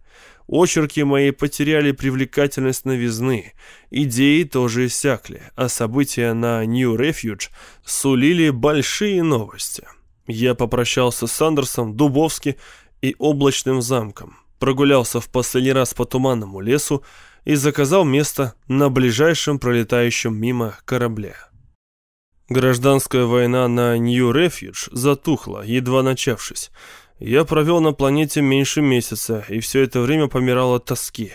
Очерки мои потеряли привлекательность новизны, идеи тоже иссякли, а события на New Refuge сулили большие новости. Я попрощался с Сандерсом, Дубовски и Облачным замком, прогулялся в последний раз по туманному лесу и заказал место на ближайшем пролетающем мимо корабле. Гражданская война на Нью-Рефьюдж затухла, едва начавшись. Я провел на планете меньше месяца, и все это время помирал от тоски.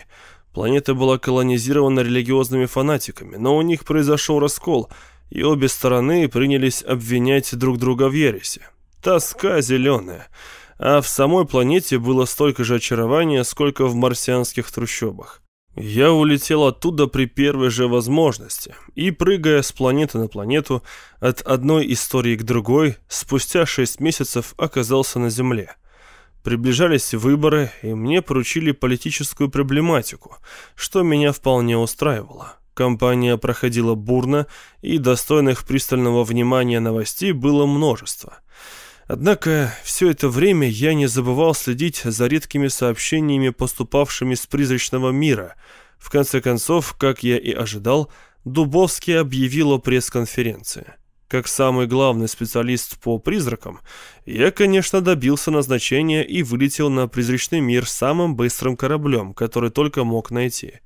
Планета была колонизирована религиозными фанатиками, но у них произошел раскол, и обе стороны принялись обвинять друг друга в ересе. Тоска зеленая. А в самой планете было столько же очарования, сколько в марсианских трущобах. Я улетел оттуда при первой же возможности и, прыгая с планеты на планету, от одной истории к другой, спустя шесть месяцев оказался на Земле. Приближались выборы, и мне поручили политическую проблематику, что меня вполне устраивало. Компания проходила бурно, и достойных пристального внимания новостей было множество – Однако все это время я не забывал следить за редкими сообщениями, поступавшими с призрачного мира. В конце концов, как я и ожидал, Дубовский объявил о пресс-конференции. Как самый главный специалист по призракам, я, конечно, добился назначения и вылетел на призрачный мир самым быстрым кораблем, который только мог найти.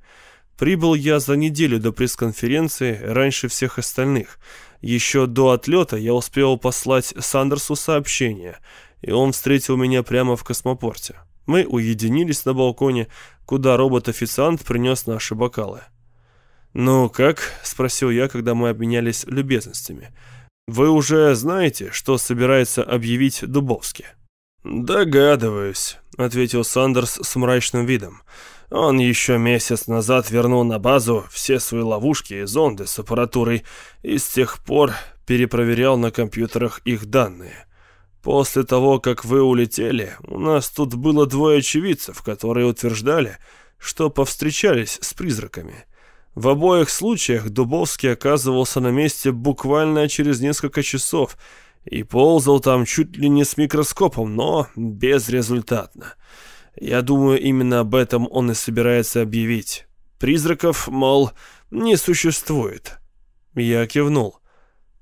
Прибыл я за неделю до пресс-конференции раньше всех остальных – еще до отлета я успел послать Сандерсу сообщение, и он встретил меня прямо в космопорте. Мы уединились на балконе, куда робот-официант принес наши бокалы. «Ну как?» — спросил я, когда мы обменялись любезностями. «Вы уже знаете, что собирается объявить Дубовский?» «Догадываюсь», — ответил Сандерс с мрачным видом. Он еще месяц назад вернул на базу все свои ловушки и зонды с аппаратурой и с тех пор перепроверял на компьютерах их данные. После того, как вы улетели, у нас тут было двое очевидцев, которые утверждали, что повстречались с призраками. В обоих случаях Дубовский оказывался на месте буквально через несколько часов и ползал там чуть ли не с микроскопом, но безрезультатно. Я думаю, именно об этом он и собирается объявить. Призраков, мол, не существует. Я кивнул.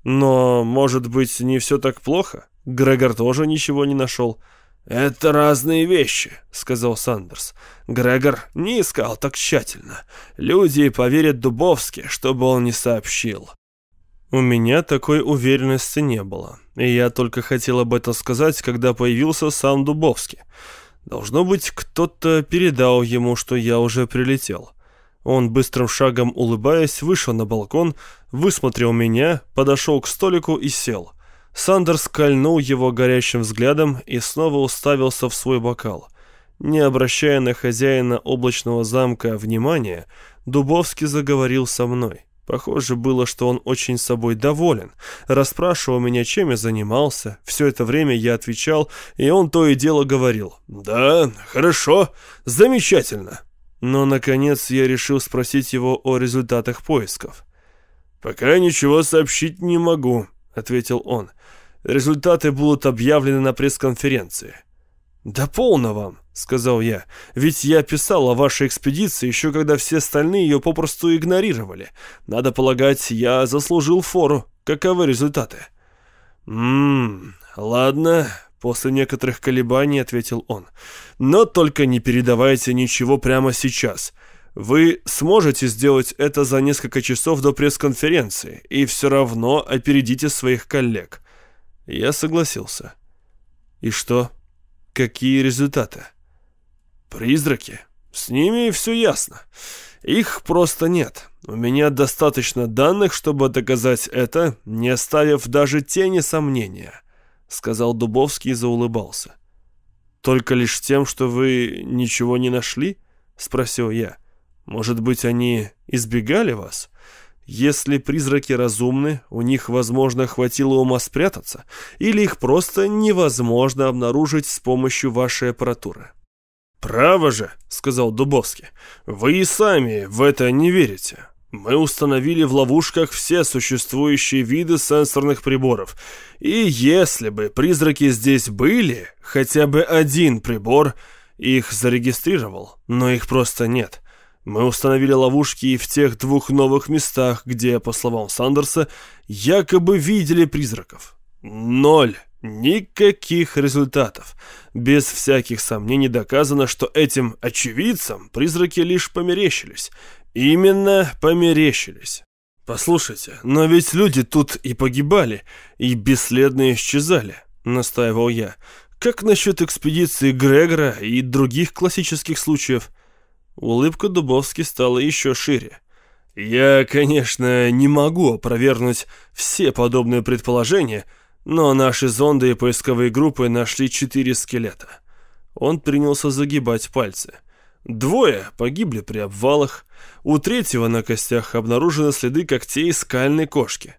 Но, может быть, не все так плохо? Грегор тоже ничего не нашел. «Это разные вещи», — сказал Сандерс. Грегор не искал так тщательно. Люди поверят Дубовски, чтобы он не сообщил. У меня такой уверенности не было. И я только хотел об этом сказать, когда появился сам Дубовский. Должно быть, кто-то передал ему, что я уже прилетел. Он быстрым шагом улыбаясь вышел на балкон, высмотрел меня, подошел к столику и сел. Сандерс кольнул его горящим взглядом и снова уставился в свой бокал. Не обращая на хозяина облачного замка внимания, Дубовский заговорил со мной. Похоже было, что он очень собой доволен. Расспрашивал меня, чем я занимался. Все это время я отвечал, и он то и дело говорил. «Да, хорошо, замечательно». Но, наконец, я решил спросить его о результатах поисков. «Пока ничего сообщить не могу», — ответил он. «Результаты будут объявлены на пресс-конференции». «Да полно вам», — сказал я. «Ведь я писал о вашей экспедиции еще когда все остальные ее попросту игнорировали. Надо полагать, я заслужил фору. Каковы результаты?» «Ммм, ладно», — после некоторых колебаний ответил он. «Но только не передавайте ничего прямо сейчас. Вы сможете сделать это за несколько часов до пресс-конференции и все равно опередите своих коллег». Я согласился. «И что?» Какие результаты? Призраки. С ними все ясно. Их просто нет. У меня достаточно данных, чтобы доказать это, не оставив даже тени сомнения, сказал Дубовский и заулыбался. Только лишь тем, что вы ничего не нашли? спросил я. Может быть, они избегали вас? Если призраки разумны, у них, возможно, хватило ума спрятаться, или их просто невозможно обнаружить с помощью вашей аппаратуры. «Право же», — сказал Дубовский, — «вы и сами в это не верите. Мы установили в ловушках все существующие виды сенсорных приборов, и если бы призраки здесь были, хотя бы один прибор их зарегистрировал, но их просто нет». Мы установили ловушки и в тех двух новых местах, где, по словам Сандерса, якобы видели призраков. Ноль. Никаких результатов. Без всяких сомнений доказано, что этим очевидцам призраки лишь померещились. Именно померещились. Послушайте, но ведь люди тут и погибали, и бесследно исчезали, настаивал я. Как насчет экспедиции Грегора и других классических случаев? Улыбка Дубовски стала еще шире. «Я, конечно, не могу опровергнуть все подобные предположения, но наши зонды и поисковые группы нашли четыре скелета». Он принялся загибать пальцы. Двое погибли при обвалах, у третьего на костях обнаружены следы когтей скальной кошки.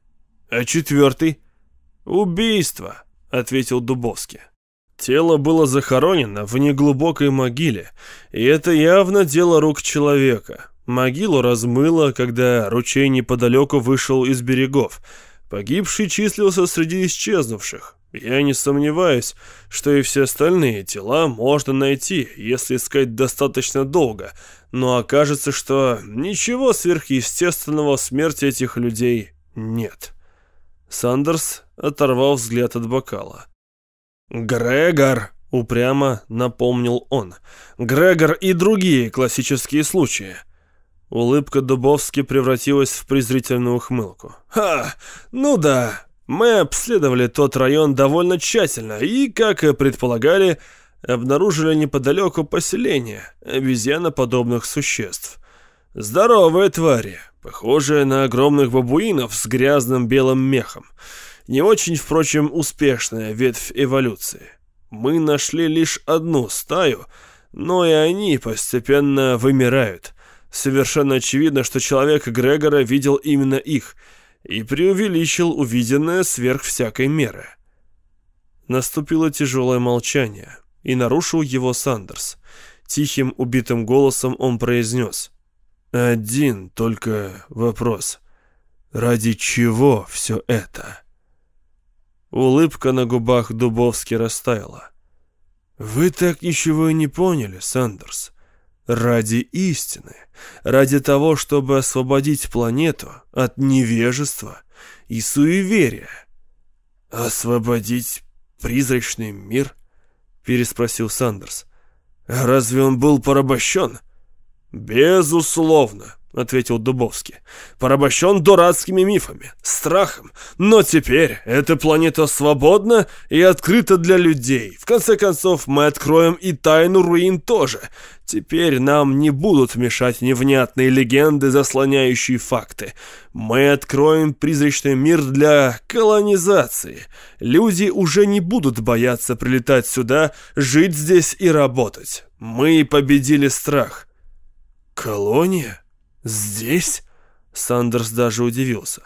А четвертый — убийство, ответил Дубовский. Тело было захоронено в неглубокой могиле, и это явно дело рук человека. Могилу размыло, когда ручей неподалеку вышел из берегов. Погибший числился среди исчезнувших. Я не сомневаюсь, что и все остальные тела можно найти, если искать достаточно долго, но окажется, что ничего сверхъестественного в смерти этих людей нет. Сандерс оторвал взгляд от бокала. «Грегор!» — упрямо напомнил он. «Грегор и другие классические случаи». Улыбка Дубовски превратилась в презрительную ухмылку. «Ха! Ну да, мы обследовали тот район довольно тщательно и, как и предполагали, обнаружили неподалеку поселение обезьяноподобных существ. Здоровые твари, похожие на огромных бабуинов с грязным белым мехом. Не очень, впрочем, успешная ветвь эволюции. Мы нашли лишь одну стаю, но и они постепенно вымирают. Совершенно очевидно, что человек Грегора видел именно их и преувеличил увиденное сверх всякой меры. Наступило тяжелое молчание, и нарушил его Сандерс. Тихим убитым голосом он произнес. «Один только вопрос. Ради чего все это?» Улыбка на губах Дубовски растаяла. «Вы так ничего и не поняли, Сандерс. Ради истины, ради того, чтобы освободить планету от невежества и суеверия. Освободить призрачный мир?» — переспросил Сандерс. «Разве он был порабощен?» «Безусловно», — ответил Дубовский. «Порабощен дурацкими мифами, страхом. Но теперь эта планета свободна и открыта для людей. В конце концов, мы откроем и тайну руин тоже. Теперь нам не будут мешать невнятные легенды, заслоняющие факты. Мы откроем призрачный мир для колонизации. Люди уже не будут бояться прилетать сюда, жить здесь и работать. Мы победили страх». «Колония?» «Здесь?» Сандерс даже удивился.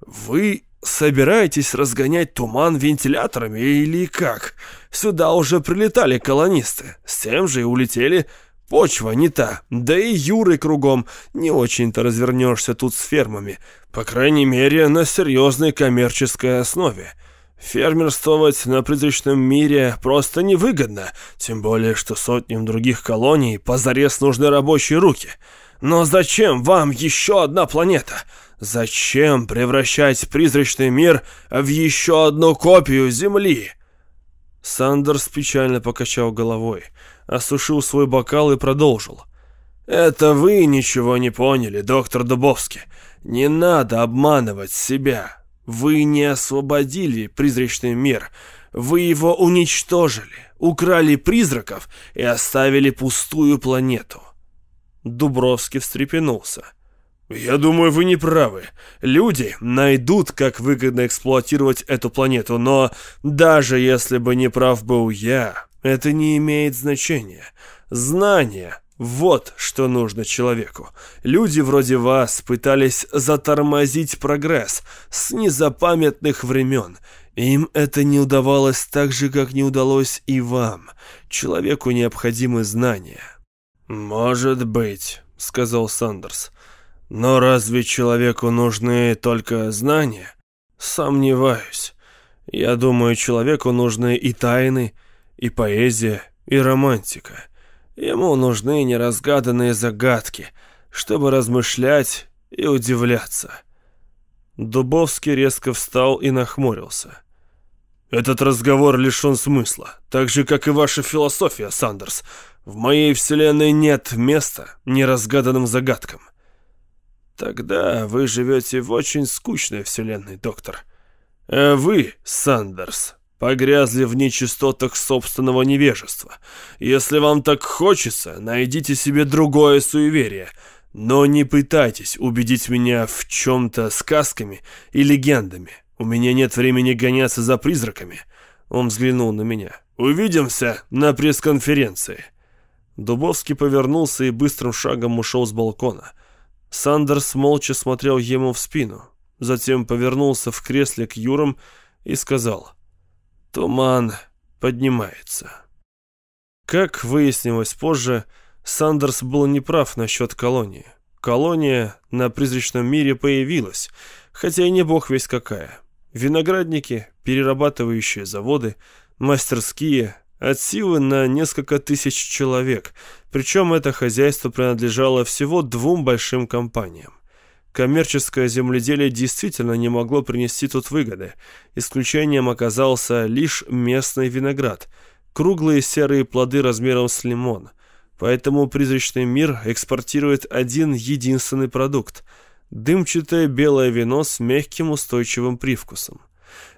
«Вы собираетесь разгонять туман вентиляторами или как? Сюда уже прилетали колонисты, с тем же и улетели. Почва не та, да и юры кругом. Не очень-то развернешься тут с фермами, по крайней мере, на серьезной коммерческой основе». Фермерствовать на призрачном мире просто невыгодно, тем более, что сотням других колоний позарез нужны рабочие руки. Но зачем вам еще одна планета? Зачем превращать призрачный мир в еще одну копию Земли?» Сандерс печально покачал головой, осушил свой бокал и продолжил. «Это вы ничего не поняли, доктор Дубовский. Не надо обманывать себя. Вы не освободили призрачный мир. Вы его уничтожили, украли призраков и оставили пустую планету. Дубровский встрепенулся. «Я думаю, вы не правы. Люди найдут, как выгодно эксплуатировать эту планету, но даже если бы не прав был я, это не имеет значения. Знание — вот что нужно человеку. Люди вроде вас пытались затормозить прогресс с незапамятных времен. Им это не удавалось так же, как не удалось и вам. Человеку необходимы знания». «Может быть», — сказал Сандерс. «Но разве человеку нужны только знания? Сомневаюсь. Я думаю, человеку нужны и тайны, и поэзия, и романтика. Ему нужны неразгаданные загадки, чтобы размышлять и удивляться». Дубовский резко встал и нахмурился. «Этот разговор лишен смысла, так же, как и ваша философия, Сандерс. В моей вселенной нет места неразгаданным загадкам. Тогда вы живете в очень скучной вселенной, доктор. А вы, Сандерс, погрязли в нечистотах собственного невежества. Если вам так хочется, найдите себе другое суеверие, но не пытайтесь убедить меня в чем-то сказками и легендами. У меня нет времени гоняться за призраками. Он взглянул на меня. Увидимся на пресс-конференции. Дубовский повернулся и быстрым шагом ушел с балкона. Сандерс молча смотрел ему в спину, затем повернулся в кресле к Юрам и сказал «Туман поднимается». Как выяснилось позже, Сандерс был неправ насчет колонии. Колония на призрачном мире появилась, хотя и не бог весь какая. Виноградники, перерабатывающие заводы, мастерские, от силы на несколько тысяч человек, причем это хозяйство принадлежало всего двум большим компаниям. Коммерческое земледелие действительно не могло принести тут выгоды. Исключением оказался лишь местный виноград, круглые серые плоды размером с лимон. Поэтому призрачный мир экспортирует один единственный продукт – дымчатое белое вино с мягким устойчивым привкусом.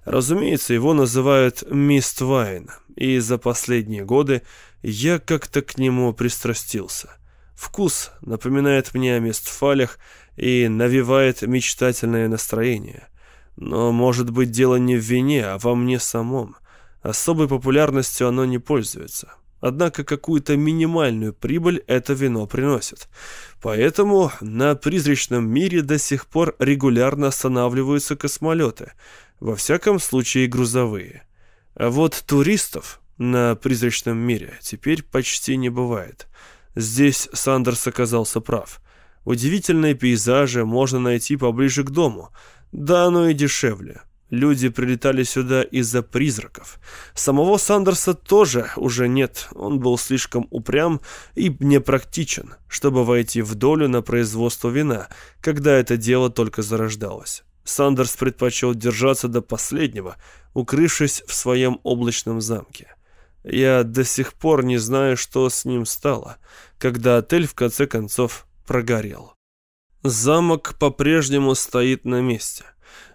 Разумеется, его называют «мист вайн», и за последние годы я как-то к нему пристрастился. Вкус напоминает мне о мистфалях и навевает мечтательное настроение. Но, может быть, дело не в вине, а во мне самом. Особой популярностью оно не пользуется. Однако какую-то минимальную прибыль это вино приносит. Поэтому на призрачном мире до сих пор регулярно останавливаются космолеты – во всяком случае грузовые. А вот туристов на призрачном мире теперь почти не бывает. Здесь Сандерс оказался прав. Удивительные пейзажи можно найти поближе к дому. Да, оно и дешевле. Люди прилетали сюда из-за призраков. Самого Сандерса тоже уже нет. Он был слишком упрям и непрактичен, чтобы войти в долю на производство вина, когда это дело только зарождалось. Сандерс предпочел держаться до последнего, укрывшись в своем облачном замке. Я до сих пор не знаю, что с ним стало, когда отель в конце концов прогорел. Замок по-прежнему стоит на месте.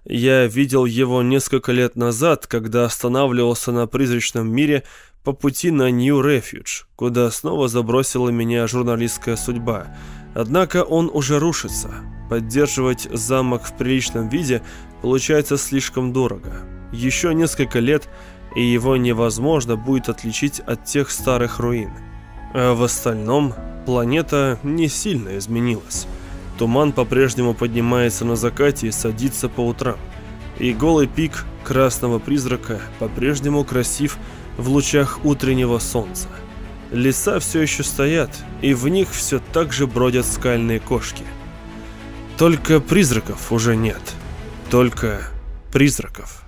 Я видел его несколько лет назад, когда останавливался на призрачном мире по пути на Нью-Рефьюдж, куда снова забросила меня журналистская судьба. Однако он уже рушится. Поддерживать замок в приличном виде получается слишком дорого. Еще несколько лет, и его невозможно будет отличить от тех старых руин. А в остальном планета не сильно изменилась. Туман по-прежнему поднимается на закате и садится по утрам. И голый пик красного призрака по-прежнему красив в лучах утреннего солнца. Леса все еще стоят, и в них все так же бродят скальные кошки – только призраков уже нет. Только призраков.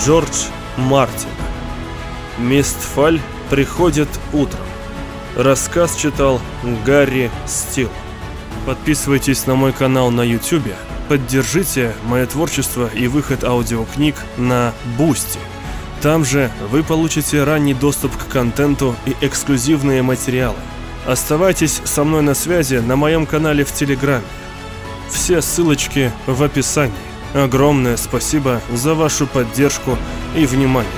Джордж Мартин. Мистфаль приходит утром. Рассказ читал Гарри Стил. Подписывайтесь на мой канал на YouTube. Поддержите мое творчество и выход аудиокниг на Boosty. Там же вы получите ранний доступ к контенту и эксклюзивные материалы. Оставайтесь со мной на связи на моем канале в Телеграме. Все ссылочки в описании. Огромное спасибо за вашу поддержку и внимание.